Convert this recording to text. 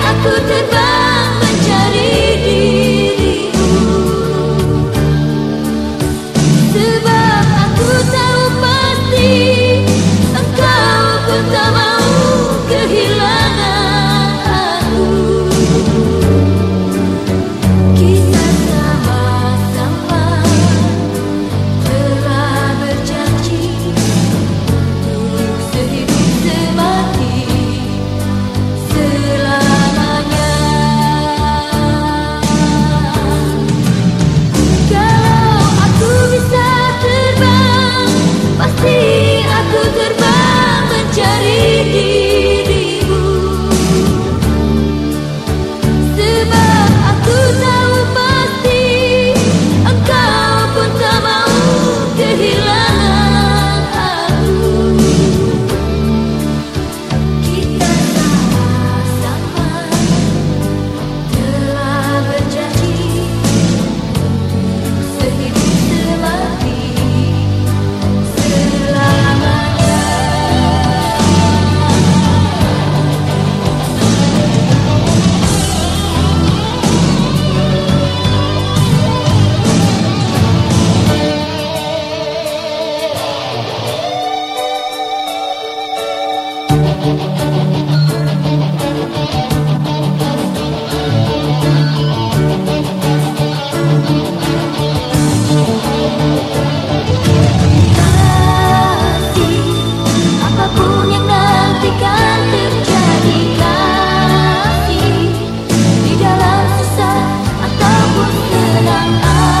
aku terbang I